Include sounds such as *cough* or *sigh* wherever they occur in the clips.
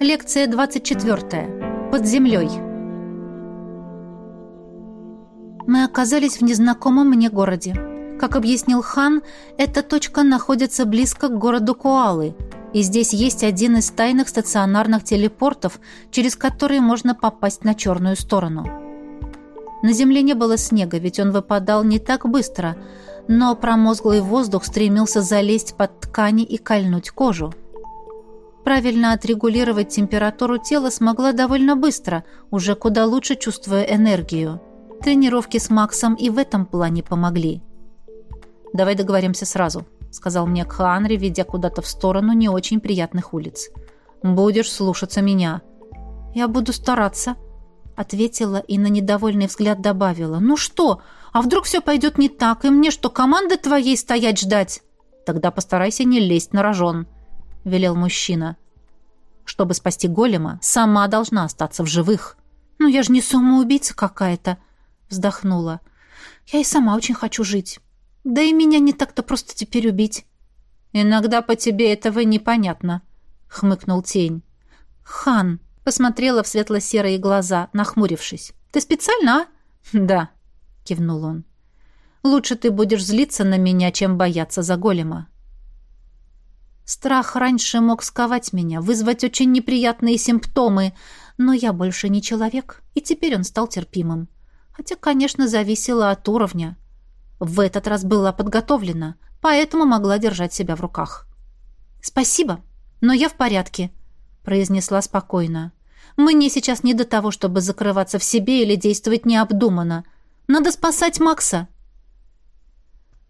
Лекция 24. Под землей. Мы оказались в незнакомом мне городе. Как объяснил хан, эта точка находится близко к городу Куалы, и здесь есть один из тайных стационарных телепортов, через которые можно попасть на черную сторону. На земле не было снега, ведь он выпадал не так быстро, но промозглый воздух стремился залезть под ткани и кольнуть кожу. Правильно отрегулировать температуру тела смогла довольно быстро, уже куда лучше чувствуя энергию. Тренировки с Максом и в этом плане помогли. «Давай договоримся сразу», — сказал мне Кханри, ведя куда-то в сторону не очень приятных улиц. «Будешь слушаться меня». «Я буду стараться», — ответила и на недовольный взгляд добавила. «Ну что, а вдруг все пойдет не так, и мне что, команды твоей стоять ждать?» «Тогда постарайся не лезть на рожон», —— велел мужчина. «Чтобы спасти голема, сама должна остаться в живых». «Ну, я же не самоубийца какая-то», — вздохнула. «Я и сама очень хочу жить. Да и меня не так-то просто теперь убить». «Иногда по тебе этого непонятно», — хмыкнул тень. «Хан», — посмотрела в светло-серые глаза, нахмурившись. «Ты специально, а?» «Да», — кивнул он. «Лучше ты будешь злиться на меня, чем бояться за голема». Страх раньше мог сковать меня, вызвать очень неприятные симптомы, но я больше не человек, и теперь он стал терпимым. Хотя, конечно, зависело от уровня. В этот раз была подготовлена, поэтому могла держать себя в руках. «Спасибо, но я в порядке», — произнесла спокойно. «Мне сейчас не до того, чтобы закрываться в себе или действовать необдуманно. Надо спасать Макса».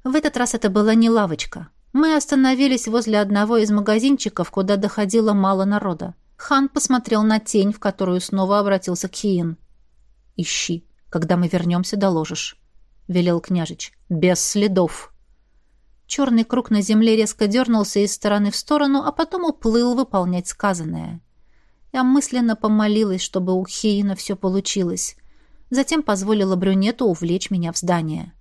В этот раз это была не лавочка, мы остановились возле одного из магазинчиков, куда доходило мало народа. Хан посмотрел на тень, в которую снова обратился Киин. «Ищи. Когда мы вернемся, доложишь», — велел княжич. «Без следов». Черный круг на земле резко дернулся из стороны в сторону, а потом уплыл выполнять сказанное. Я мысленно помолилась, чтобы у Хиина все получилось. Затем позволила брюнету увлечь меня в здание.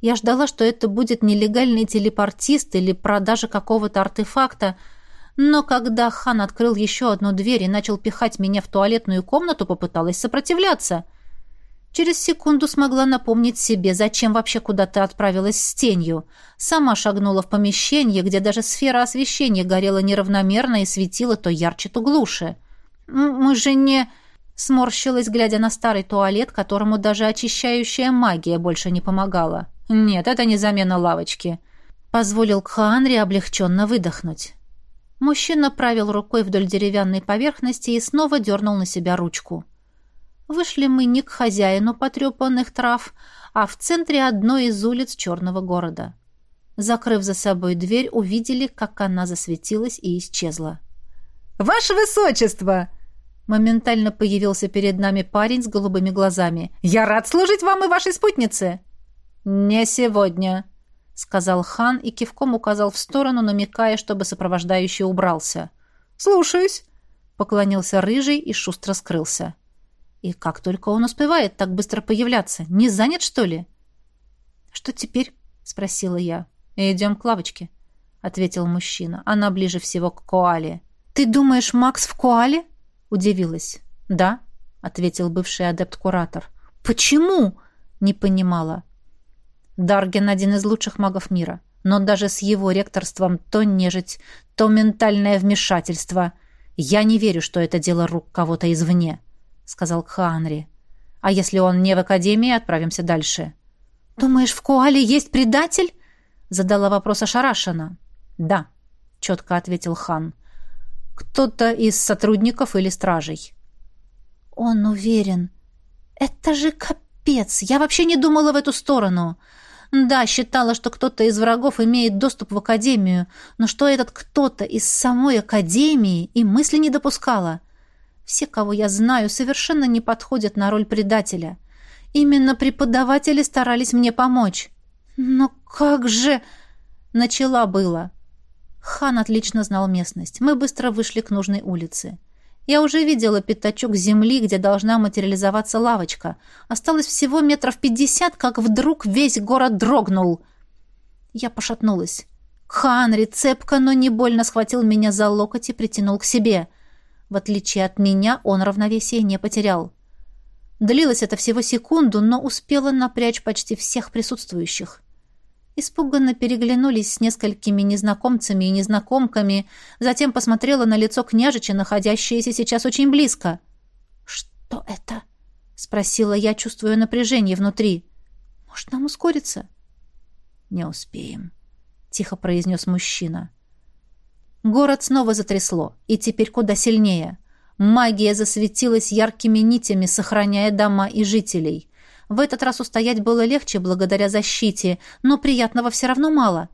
Я ждала, что это будет нелегальный телепортист или продажа какого-то артефакта, но когда хан открыл еще одну дверь и начал пихать меня в туалетную комнату, попыталась сопротивляться. Через секунду смогла напомнить себе, зачем вообще куда-то отправилась с тенью. Сама шагнула в помещение, где даже сфера освещения горела неравномерно и светила то ярче, то глуше. «Мы же не...» Сморщилась, глядя на старый туалет, которому даже очищающая магия больше не помогала. «Нет, это не замена лавочки», — позволил Кхаанри облегченно выдохнуть. Мужчина правил рукой вдоль деревянной поверхности и снова дернул на себя ручку. Вышли мы не к хозяину потрепанных трав, а в центре одной из улиц черного города. Закрыв за собой дверь, увидели, как она засветилась и исчезла. «Ваше Высочество!» Моментально появился перед нами парень с голубыми глазами. «Я рад служить вам и вашей спутнице!» не сегодня», — сказал хан и кивком указал в сторону, намекая, чтобы сопровождающий убрался. «Слушаюсь», — поклонился рыжий и шустро скрылся. «И как только он успевает так быстро появляться? Не занят, что ли?» «Что теперь?» — спросила я. «Идем к лавочке», — ответил мужчина. «Она ближе всего к коале». «Ты думаешь, Макс в коале?» — удивилась. «Да», — ответил бывший адепт-куратор. «Почему?» — не понимала. Дарген один из лучших магов мира, но даже с его ректорством то нежить, то ментальное вмешательство. Я не верю, что это дело рук кого-то извне, сказал Кханри. А если он не в академии, отправимся дальше. Думаешь, в Куале есть предатель? задала вопрос ошарашенно. Да, четко ответил хан. Кто-то из сотрудников или стражей. Он уверен. Это же капец. Я вообще не думала в эту сторону. Да, считала, что кто-то из врагов имеет доступ в Академию, но что этот кто-то из самой Академии и мысли не допускала. Все, кого я знаю, совершенно не подходят на роль предателя. Именно преподаватели старались мне помочь. Но как же... Начала было. Хан отлично знал местность. Мы быстро вышли к нужной улице. Я уже видела пятачок земли, где должна материализоваться лавочка. Осталось всего метров пятьдесят, как вдруг весь город дрогнул. Я пошатнулась. Ханри цепко, но не больно схватил меня за локоть и притянул к себе. В отличие от меня, он равновесие не потерял. Длилось это всего секунду, но успела напрячь почти всех присутствующих. — Испуганно переглянулись с несколькими незнакомцами и незнакомками, затем посмотрела на лицо княжича, находящееся сейчас очень близко. «Что это?» — спросила я, чувствуя напряжение внутри. «Может, нам ускориться?» «Не успеем», — тихо произнес мужчина. Город снова затрясло, и теперь куда сильнее. Магия засветилась яркими нитями, сохраняя дома и жителей. В этот раз устоять было легче благодаря защите, но приятного все равно мало.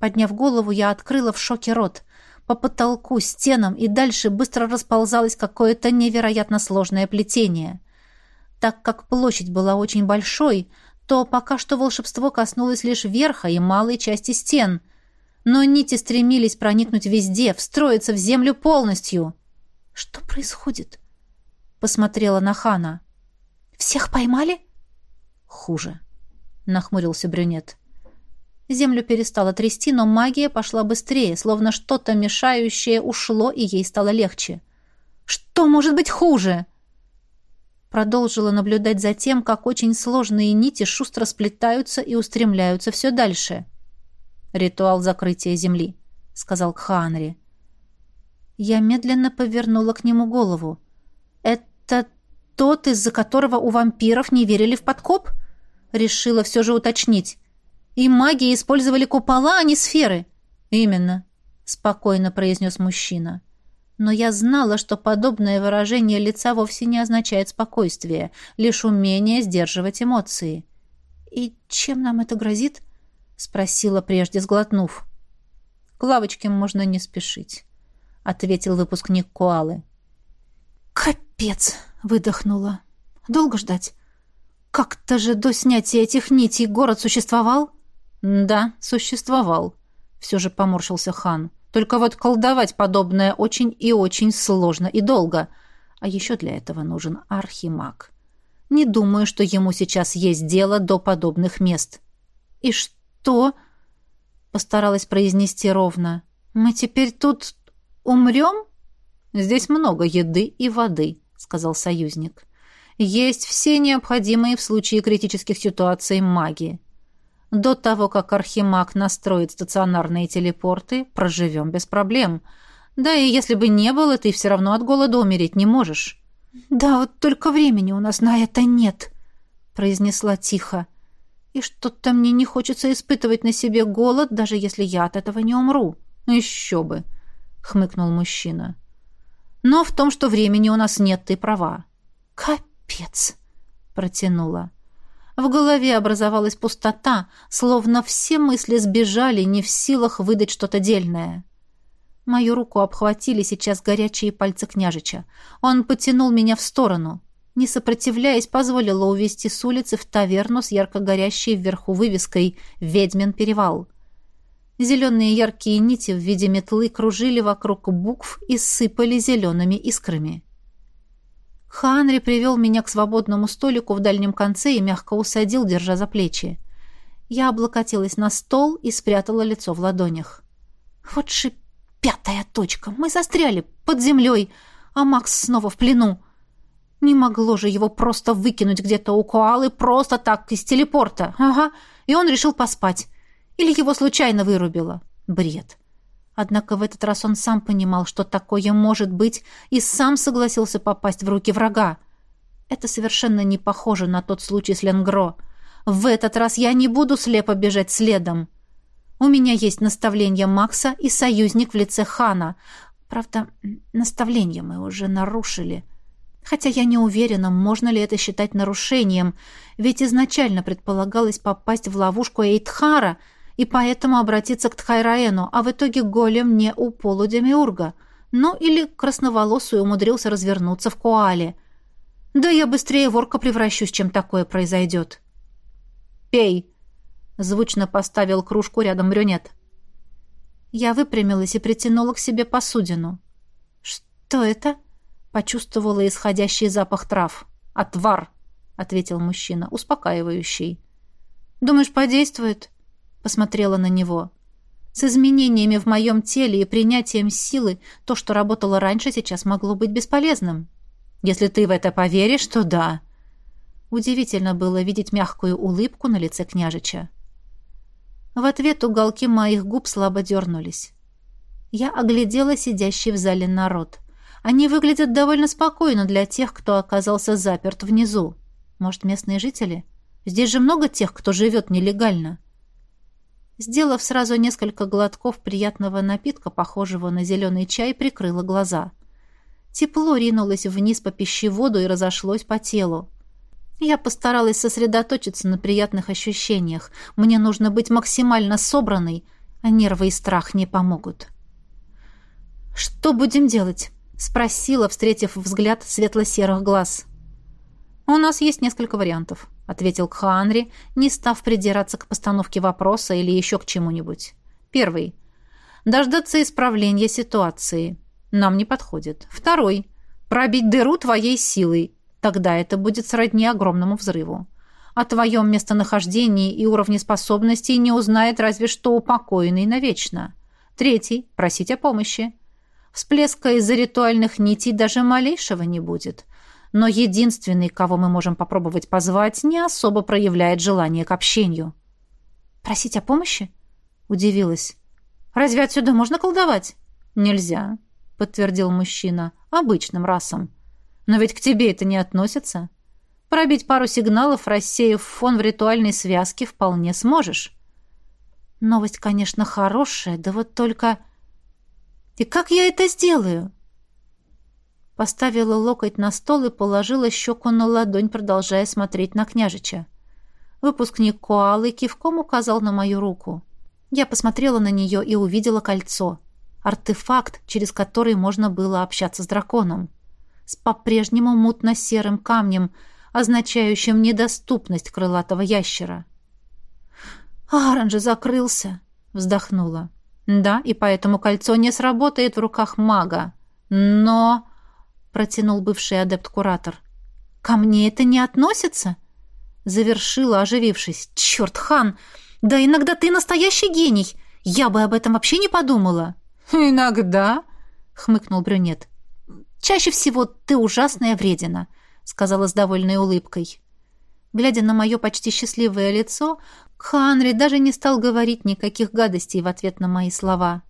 Подняв голову, я открыла в шоке рот. По потолку, стенам и дальше быстро расползалось какое-то невероятно сложное плетение. Так как площадь была очень большой, то пока что волшебство коснулось лишь верха и малой части стен. Но нити стремились проникнуть везде, встроиться в землю полностью. «Что происходит?» — посмотрела на Хана. «Всех поймали?» хуже. Нахмурился брюнет. Землю перестала трясти, но магия пошла быстрее, словно что-то мешающее ушло, и ей стало легче. «Что может быть хуже?» Продолжила наблюдать за тем, как очень сложные нити шустро сплетаются и устремляются все дальше. «Ритуал закрытия земли», — сказал Кханри. Я медленно повернула к нему голову. «Это тот, из-за которого у вампиров не верили в подкоп?» решила все же уточнить. И маги использовали купола, а не сферы. Именно, спокойно произнес мужчина. Но я знала, что подобное выражение лица вовсе не означает спокойствие, лишь умение сдерживать эмоции. И чем нам это грозит? спросила прежде сглотнув. К лавочке можно не спешить, ответил выпускник Куалы. Капец, выдохнула. Долго ждать? Как-то же до снятия этих нитей город существовал? Да, существовал. Все же поморщился хан. Только вот колдовать подобное очень и очень сложно и долго. А еще для этого нужен архимаг. Не думаю, что ему сейчас есть дело до подобных мест. И что? Постаралась произнести ровно. Мы теперь тут умрем? Здесь много еды и воды, сказал союзник. — есть все необходимые в случае критических ситуаций маги. До того, как Архимаг настроит стационарные телепорты, проживем без проблем. Да и если бы не было, ты все равно от голода умереть не можешь». «Да, вот только времени у нас на это нет», — произнесла тихо. «И что-то мне не хочется испытывать на себе голод, даже если я от этого не умру». Ну «Еще бы», — хмыкнул мужчина. «Но в том, что времени у нас нет, ты права». «Капец!» «Капец!» — протянула. В голове образовалась пустота, словно все мысли сбежали, не в силах выдать что-то дельное. Мою руку обхватили сейчас горячие пальцы княжича. Он потянул меня в сторону. Не сопротивляясь, позволила увести с улицы в таверну с ярко горящей вверху вывеской «Ведьмин перевал». Зеленые яркие нити в виде метлы кружили вокруг букв и сыпали зелеными искрами. Ханри привел меня к свободному столику в дальнем конце и мягко усадил, держа за плечи. Я облокотилась на стол и спрятала лицо в ладонях. Вот же пятая точка. Мы застряли под землей, а Макс снова в плену. Не могло же его просто выкинуть где-то у коалы просто так из телепорта. Ага, и он решил поспать. Или его случайно вырубило. Бред. Однако в этот раз он сам понимал, что такое может быть, и сам согласился попасть в руки врага. Это совершенно не похоже на тот случай с Ленгро. В этот раз я не буду слепо бежать следом. У меня есть наставление Макса и союзник в лице Хана. Правда, наставление мы уже нарушили. Хотя я не уверена, можно ли это считать нарушением, ведь изначально предполагалось попасть в ловушку Эйтхара — и поэтому обратиться к Тхайраену, а в итоге голем не у полудемиурга. Ну или красноволосый умудрился развернуться в коале. Да я быстрее ворка превращусь, чем такое произойдет. «Пей!» — звучно поставил кружку рядом брюнет. Я выпрямилась и притянула к себе посудину. «Что это?» — почувствовала исходящий запах трав. «Отвар!» — ответил мужчина, успокаивающий. «Думаешь, подействует?» посмотрела на него. С изменениями в моем теле и принятием силы то, что работало раньше, сейчас могло быть бесполезным. Если ты в это поверишь, то да. Удивительно было видеть мягкую улыбку на лице княжича. В ответ уголки моих губ слабо дернулись. Я оглядела сидящий в зале народ. Они выглядят довольно спокойно для тех, кто оказался заперт внизу. Может, местные жители? Здесь же много тех, кто живет нелегально. — Сделав сразу несколько глотков приятного напитка, похожего на зеленый чай, прикрыла глаза. Тепло ринулось вниз по пищеводу и разошлось по телу. Я постаралась сосредоточиться на приятных ощущениях. Мне нужно быть максимально собранной, а нервы и страх не помогут. «Что будем делать?» — спросила, встретив взгляд светло-серых глаз. «У нас есть несколько вариантов», — ответил Кхаанри, не став придираться к постановке вопроса или еще к чему-нибудь. «Первый. Дождаться исправления ситуации. Нам не подходит. Второй. Пробить дыру твоей силой. Тогда это будет сродни огромному взрыву. О твоем местонахождении и уровне способностей не узнает разве что упокоенный навечно. Третий. Просить о помощи. Всплеска из-за ритуальных нитей даже малейшего не будет но единственный, кого мы можем попробовать позвать, не особо проявляет желание к общению. «Просить о помощи?» — удивилась. «Разве отсюда можно колдовать?» «Нельзя», — подтвердил мужчина, — «обычным расом. Но ведь к тебе это не относится. Пробить пару сигналов, рассеяв фон в ритуальной связке, вполне сможешь». «Новость, конечно, хорошая, да вот только...» «И как я это сделаю?» поставила локоть на стол и положила щеку на ладонь, продолжая смотреть на княжича. Выпускник Коалы кивком указал на мою руку. Я посмотрела на нее и увидела кольцо. Артефакт, через который можно было общаться с драконом. С по-прежнему мутно-серым камнем, означающим недоступность крылатого ящера. «Аран же закрылся!» — вздохнула. «Да, и поэтому кольцо не сработает в руках мага. Но...» протянул бывший адепт-куратор. «Ко мне это не относится?» Завершила, оживившись. «Черт, хан! Да иногда ты настоящий гений! Я бы об этом вообще не подумала!» «Иногда?» — хмыкнул брюнет. «Чаще всего ты ужасная вредина», — сказала с довольной улыбкой. Глядя на мое почти счастливое лицо, Ханри даже не стал говорить никаких гадостей в ответ на мои слова.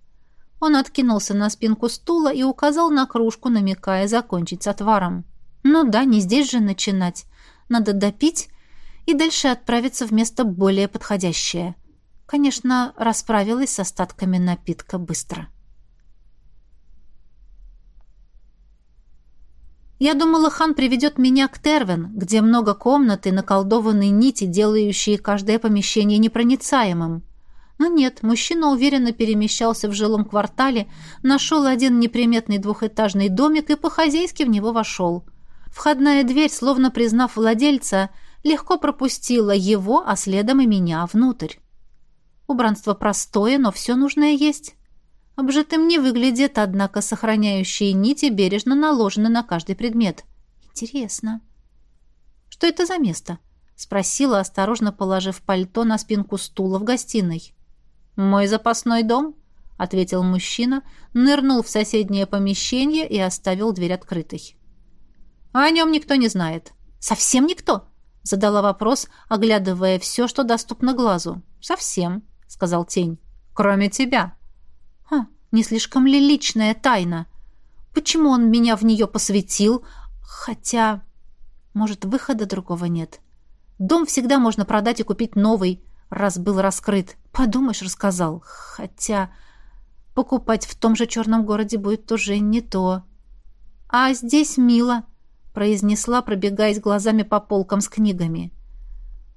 Он откинулся на спинку стула и указал на кружку, намекая закончить с отваром. «Ну да, не здесь же начинать. Надо допить и дальше отправиться в место более подходящее». Конечно, расправилась с остатками напитка быстро. Я думала, хан приведет меня к Тервен, где много комнат и наколдованные нити, делающие каждое помещение непроницаемым. Но нет, мужчина уверенно перемещался в жилом квартале, нашел один неприметный двухэтажный домик и по-хозяйски в него вошел. Входная дверь, словно признав владельца, легко пропустила его, а следом и меня внутрь. Убранство простое, но все нужное есть. Обжитым не выглядит, однако сохраняющие нити бережно наложены на каждый предмет. Интересно. Что это за место? Спросила, осторожно положив пальто на спинку стула в гостиной. «Мой запасной дом», — ответил мужчина, нырнул в соседнее помещение и оставил дверь открытой. А «О нем никто не знает». «Совсем никто?» — задала вопрос, оглядывая все, что доступно глазу. «Совсем», — сказал тень. «Кроме тебя». «Ха, не слишком ли личная тайна? Почему он меня в нее посвятил? Хотя, может, выхода другого нет. Дом всегда можно продать и купить новый, раз был раскрыт». Подумаешь, рассказал. Хотя покупать в том же черном городе будет тоже не то. А здесь мило, произнесла, пробегаясь глазами по полкам с книгами.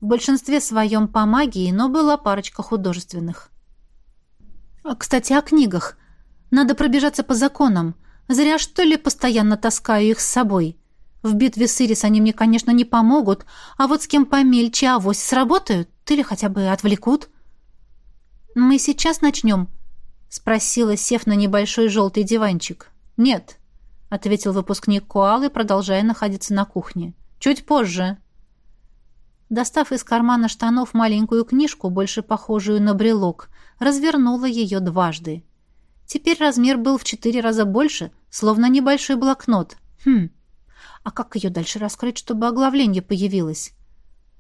В большинстве своем по магии, но была парочка художественных. А, кстати, о книгах. Надо пробежаться по законам. Зря, что ли, постоянно таскаю их с собой. В битве с Ирис они мне, конечно, не помогут, а вот с кем помельче авось сработают или хотя бы отвлекут. — «Мы сейчас начнем?» — спросила, сев на небольшой желтый диванчик. «Нет», — ответил выпускник Куалы, продолжая находиться на кухне. «Чуть позже». Достав из кармана штанов маленькую книжку, больше похожую на брелок, развернула ее дважды. Теперь размер был в четыре раза больше, словно небольшой блокнот. Хм, а как ее дальше раскрыть, чтобы оглавление появилось?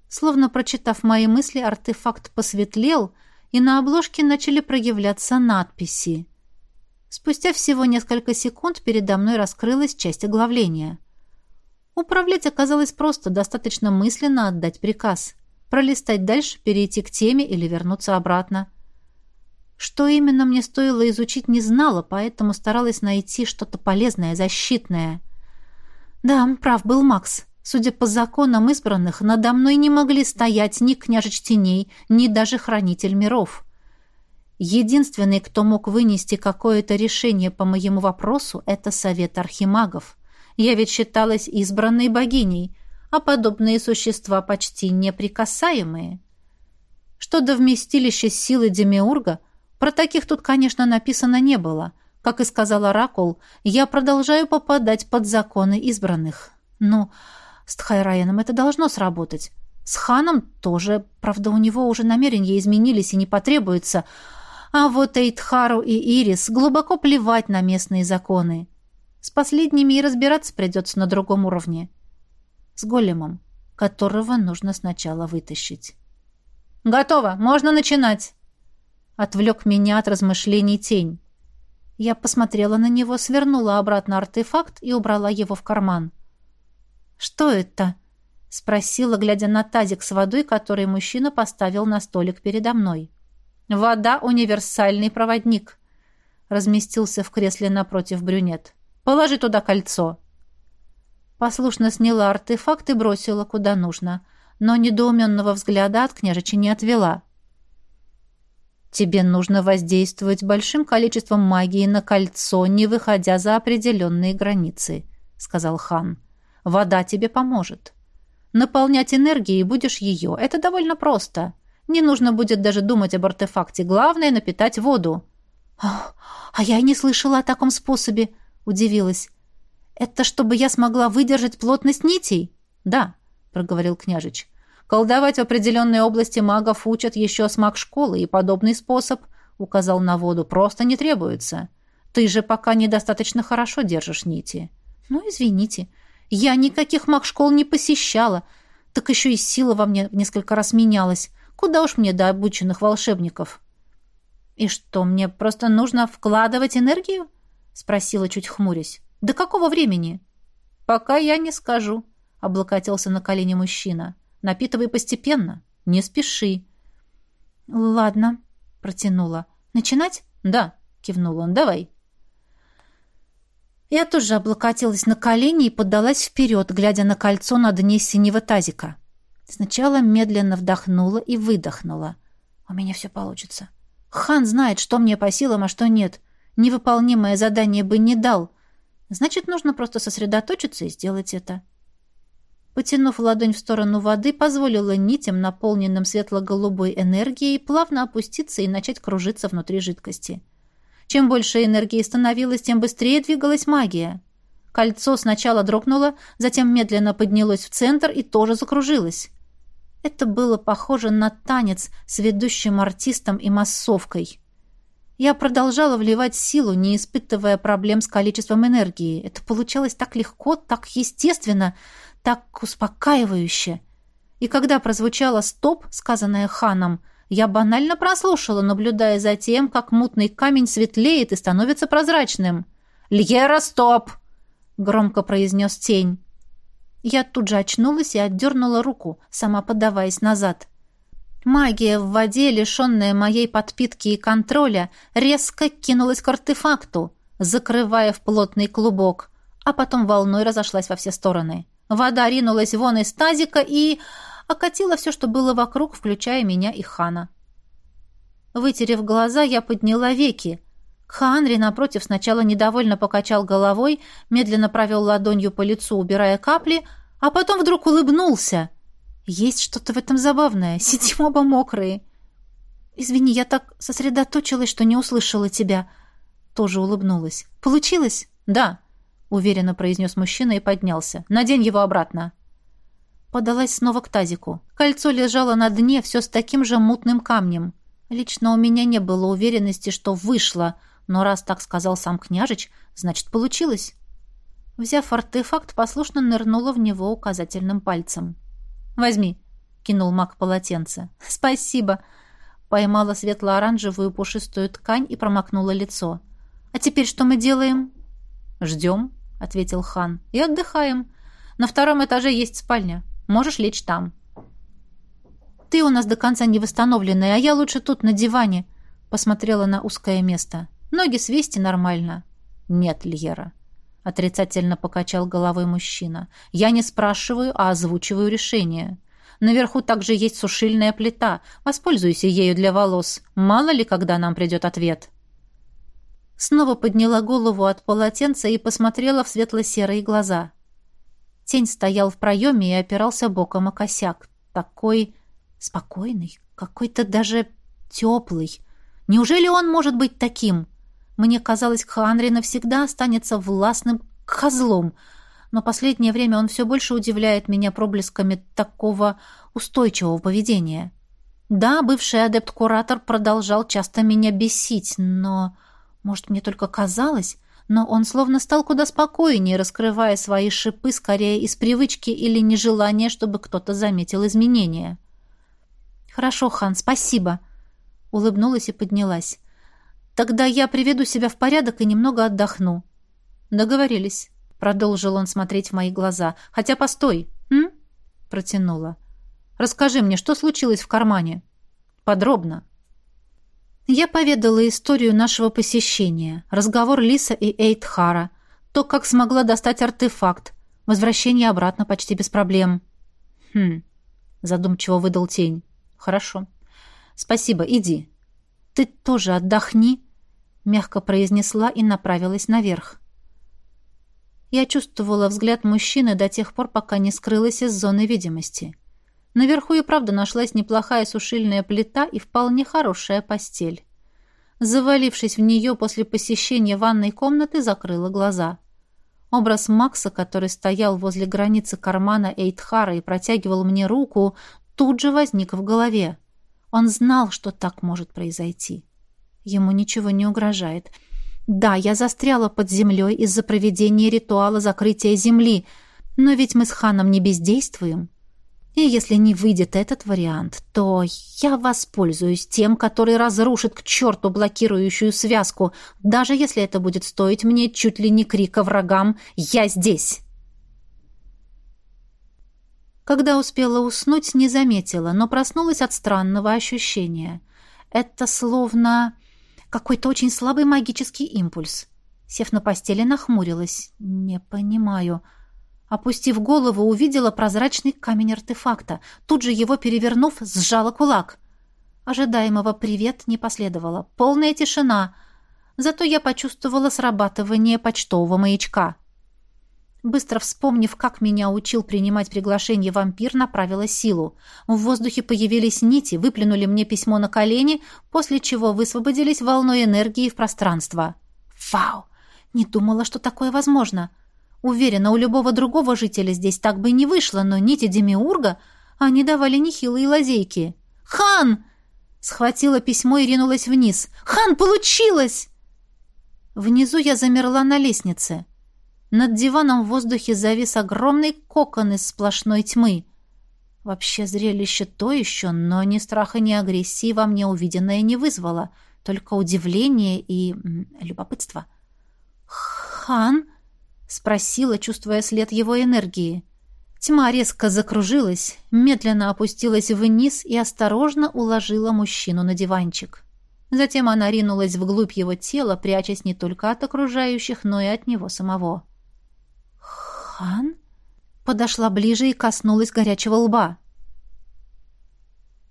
Словно прочитав мои мысли, артефакт посветлел — и на обложке начали проявляться надписи. Спустя всего несколько секунд передо мной раскрылась часть оглавления. Управлять оказалось просто, достаточно мысленно отдать приказ. Пролистать дальше, перейти к теме или вернуться обратно. Что именно мне стоило изучить, не знала, поэтому старалась найти что-то полезное, защитное. Да, прав был Макс. Судя по законам избранных, надо мной не могли стоять ни княжеч теней, ни даже хранитель миров. Единственный, кто мог вынести какое-то решение по моему вопросу, это совет архимагов. Я ведь считалась избранной богиней, а подобные существа почти неприкасаемые. Что до вместилища силы Демиурга, про таких тут, конечно, написано не было. Как и сказал Оракул, я продолжаю попадать под законы избранных. Ну... Но... С Тхайраеном это должно сработать. С Ханом тоже, правда, у него уже намерения изменились и не потребуется. А вот Эйтхару и Ирис глубоко плевать на местные законы. С последними и разбираться придется на другом уровне. С големом, которого нужно сначала вытащить. «Готово! Можно начинать!» Отвлек меня от размышлений тень. Я посмотрела на него, свернула обратно артефакт и убрала его в карман. — «Что это?» — спросила, глядя на тазик с водой, который мужчина поставил на столик передо мной. «Вода — универсальный проводник», — разместился в кресле напротив брюнет. «Положи туда кольцо». Послушно сняла артефакт и бросила куда нужно, но недоуменного взгляда от княжичи не отвела. «Тебе нужно воздействовать большим количеством магии на кольцо, не выходя за определенные границы», — сказал хан. — Вода тебе поможет. Наполнять энергией будешь ее. Это довольно просто. Не нужно будет даже думать об артефакте. Главное — напитать воду». «А я и не слышала о таком способе», — удивилась. «Это чтобы я смогла выдержать плотность нитей?» «Да», — проговорил княжич. «Колдовать в определенной области магов учат еще с маг-школы, и подобный способ, — указал на воду, — просто не требуется. Ты же пока недостаточно хорошо держишь нити». «Ну, извините, я никаких маг-школ не посещала, так еще и сила во мне несколько раз менялась. Куда уж мне до обученных волшебников? И что, мне просто нужно вкладывать энергию? спросила чуть хмурясь. До какого времени? Пока я не скажу, облокотился на колени мужчина. Напитывай постепенно, не спеши. Ладно, протянула. Начинать? Да, кивнул он. Давай. Я тоже облокотилась на колени и поддалась вперед, глядя на кольцо на дне синего тазика. Сначала медленно вдохнула и выдохнула. У меня все получится. Хан знает, что мне по силам, а что нет. Невыполнимое задание бы не дал. Значит, нужно просто сосредоточиться и сделать это. Потянув ладонь в сторону воды, позволила нитям, наполненным светло-голубой энергией, плавно опуститься и начать кружиться внутри жидкости. — чем больше энергии становилось, тем быстрее двигалась магия. Кольцо сначала дрогнуло, затем медленно поднялось в центр и тоже закружилось. Это было похоже на танец с ведущим артистом и массовкой. Я продолжала вливать силу, не испытывая проблем с количеством энергии. Это получалось так легко, так естественно, так успокаивающе. И когда прозвучало «стоп», сказанное ханом – я банально прослушала, наблюдая за тем, как мутный камень светлеет и становится прозрачным. «Льера, стоп!» — громко произнес тень. Я тут же очнулась и отдернула руку, сама подаваясь назад. Магия в воде, лишенная моей подпитки и контроля, резко кинулась к артефакту, закрывая в плотный клубок, а потом волной разошлась во все стороны. Вода ринулась вон из тазика и окатило все, что было вокруг, включая меня и Хана. Вытерев глаза, я подняла веки. Ханри, напротив, сначала недовольно покачал головой, медленно провел ладонью по лицу, убирая капли, а потом вдруг улыбнулся. Есть что-то в этом забавное. Сидим оба мокрые. «Извини, я так сосредоточилась, что не услышала тебя». Тоже улыбнулась. «Получилось?» «Да», — уверенно произнес мужчина и поднялся. «Надень его обратно» подалась снова к тазику. Кольцо лежало на дне все с таким же мутным камнем. Лично у меня не было уверенности, что вышло, но раз так сказал сам княжич, значит, получилось. Взяв артефакт, послушно нырнула в него указательным пальцем. «Возьми», — кинул маг полотенце. *laughs* «Спасибо», — поймала светло-оранжевую пушистую ткань и промокнула лицо. «А теперь что мы делаем?» «Ждем», — ответил хан, — «и отдыхаем. На втором этаже есть спальня. Можешь лечь там». «Ты у нас до конца не восстановленная, а я лучше тут, на диване», — посмотрела на узкое место. «Ноги свести нормально». «Нет, Льера», — отрицательно покачал головой мужчина. «Я не спрашиваю, а озвучиваю решение. Наверху также есть сушильная плита. Воспользуйся ею для волос. Мало ли, когда нам придет ответ». Снова подняла голову от полотенца и посмотрела в светло-серые глаза. Тень стоял в проеме и опирался боком о косяк. Такой спокойный, какой-то даже теплый. Неужели он может быть таким? Мне казалось, Кханри навсегда останется властным козлом, но последнее время он все больше удивляет меня проблесками такого устойчивого поведения. Да, бывший адепт-куратор продолжал часто меня бесить, но, может, мне только казалось, но он словно стал куда спокойнее, раскрывая свои шипы скорее из привычки или нежелания, чтобы кто-то заметил изменения. «Хорошо, хан, спасибо», — улыбнулась и поднялась. «Тогда я приведу себя в порядок и немного отдохну». «Договорились», — продолжил он смотреть в мои глаза. «Хотя постой, м?» — протянула. «Расскажи мне, что случилось в кармане?» «Подробно». Я поведала историю нашего посещения, разговор Лиса и Эйтхара, то, как смогла достать артефакт, возвращение обратно почти без проблем. Хм, задумчиво выдал тень. Хорошо. Спасибо, иди. Ты тоже отдохни, мягко произнесла и направилась наверх. Я чувствовала взгляд мужчины до тех пор, пока не скрылась из зоны видимости. — Наверху и правда нашлась неплохая сушильная плита и вполне хорошая постель. Завалившись в нее после посещения ванной комнаты, закрыла глаза. Образ Макса, который стоял возле границы кармана Эйтхара и протягивал мне руку, тут же возник в голове. Он знал, что так может произойти. Ему ничего не угрожает. Да, я застряла под землей из-за проведения ритуала закрытия земли, но ведь мы с ханом не бездействуем. И если не выйдет этот вариант, то я воспользуюсь тем, который разрушит к черту блокирующую связку, даже если это будет стоить мне чуть ли не крика врагам «Я здесь!». Когда успела уснуть, не заметила, но проснулась от странного ощущения. Это словно какой-то очень слабый магический импульс. Сев на постели, нахмурилась. «Не понимаю». Опустив голову, увидела прозрачный камень артефакта. Тут же его перевернув, сжала кулак. Ожидаемого «привет» не последовало. Полная тишина. Зато я почувствовала срабатывание почтового маячка. Быстро вспомнив, как меня учил принимать приглашение вампир, направила силу. В воздухе появились нити, выплюнули мне письмо на колени, после чего высвободились волной энергии в пространство. «Вау! Не думала, что такое возможно!» Уверена, у любого другого жителя здесь так бы и не вышло, но нити Демиурга они давали нехилые лазейки. «Хан!» — схватила письмо и ринулась вниз. «Хан, получилось!» Внизу я замерла на лестнице. Над диваном в воздухе завис огромный кокон из сплошной тьмы. Вообще зрелище то еще, но ни страха, ни агрессии во мне увиденное не вызвало, только удивление и любопытство. «Хан!» Спросила, чувствуя след его энергии. Тьма резко закружилась, медленно опустилась вниз и осторожно уложила мужчину на диванчик. Затем она ринулась вглубь его тела, прячась не только от окружающих, но и от него самого. «Хан?» подошла ближе и коснулась горячего лба.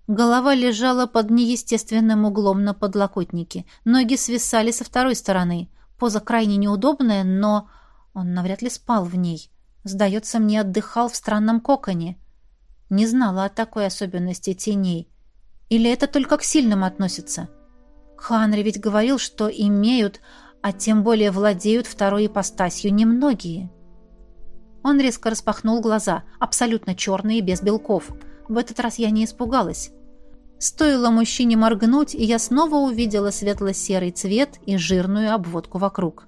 Голова лежала под неестественным углом на подлокотнике. Ноги свисали со второй стороны. Поза крайне неудобная, но он навряд ли спал в ней. Сдается мне, отдыхал в странном коконе. Не знала о такой особенности теней. Или это только к сильным относится? Ханри ведь говорил, что имеют, а тем более владеют второй ипостасью немногие. Он резко распахнул глаза, абсолютно черные, без белков. В этот раз я не испугалась. Стоило мужчине моргнуть, и я снова увидела светло-серый цвет и жирную обводку вокруг.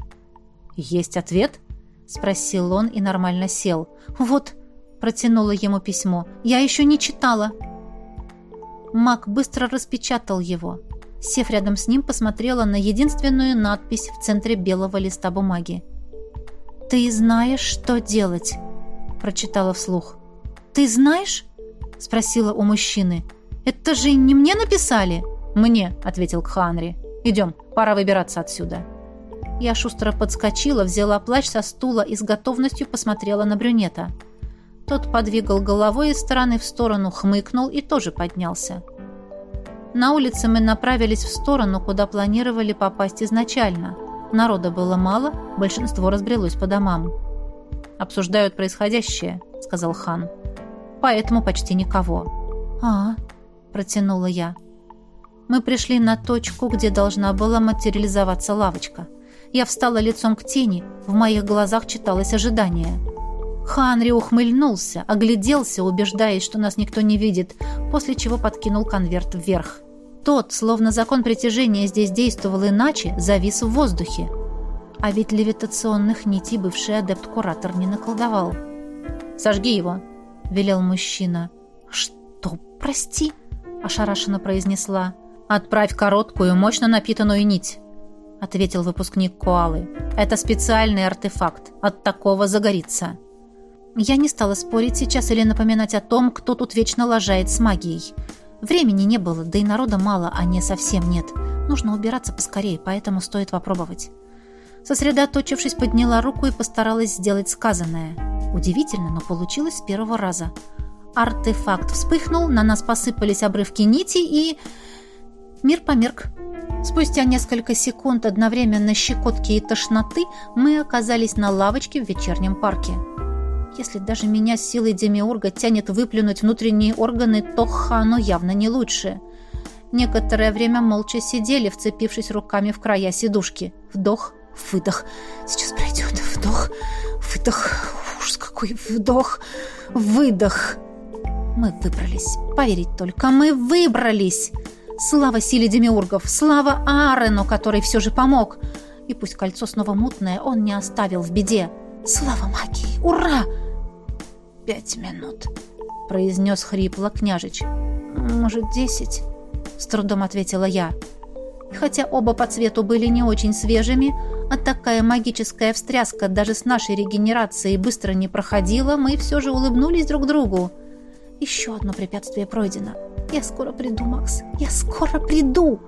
«Есть ответ?» — спросил он и нормально сел. «Вот», — протянула ему письмо, — «я еще не читала». Мак быстро распечатал его. Сев рядом с ним, посмотрела на единственную надпись в центре белого листа бумаги. «Ты знаешь, что делать», — прочитала вслух. «Ты знаешь?» — спросила у мужчины. «Это же не мне написали?» «Мне», — ответил Кханри. «Идем, пора выбираться отсюда». Я шустро подскочила, взяла плащ со стула и с готовностью посмотрела на брюнета. Тот подвигал головой из стороны в сторону, хмыкнул и тоже поднялся. На улице мы направились в сторону, куда планировали попасть изначально. Народа было мало, большинство разбрелось по домам. «Обсуждают происходящее», — сказал хан. «Поэтому почти никого». «А-а», протянула я. Мы пришли на точку, где должна была материализоваться лавочка. Я встала лицом к тени, в моих глазах читалось ожидание. Ханри ухмыльнулся, огляделся, убеждаясь, что нас никто не видит, после чего подкинул конверт вверх. Тот, словно закон притяжения здесь действовал иначе, завис в воздухе. А ведь левитационных нитей бывший адепт-куратор не наколдовал. «Сожги его», — велел мужчина. «Что, прости?» — ошарашенно произнесла. «Отправь короткую, мощно напитанную нить». — ответил выпускник Коалы. «Это специальный артефакт. От такого загорится». Я не стала спорить сейчас или напоминать о том, кто тут вечно лажает с магией. Времени не было, да и народа мало, а не совсем нет. Нужно убираться поскорее, поэтому стоит попробовать. Сосредоточившись, подняла руку и постаралась сделать сказанное. Удивительно, но получилось с первого раза. Артефакт вспыхнул, на нас посыпались обрывки нити и... Мир померк. Спустя несколько секунд одновременно щекотки и тошноты мы оказались на лавочке в вечернем парке. Если даже меня с силой демиурга тянет выплюнуть внутренние органы, то Хану явно не лучше. Некоторое время молча сидели, вцепившись руками в края сидушки. Вдох, выдох. Сейчас пройдет. Вдох, выдох. Ужас какой вдох, выдох. Мы выбрались. Поверить только, мы выбрались. Слава силе Демиургов, слава Аарону, который все же помог. И пусть кольцо снова мутное, он не оставил в беде. Слава магии! Ура! Пять минут, произнес хрипло княжич. Может, десять? С трудом ответила я. И Хотя оба по цвету были не очень свежими, а такая магическая встряска даже с нашей регенерацией быстро не проходила, мы все же улыбнулись друг другу. Еще одно препятствие пройдено. Я скоро приду, Макс. Я скоро приду.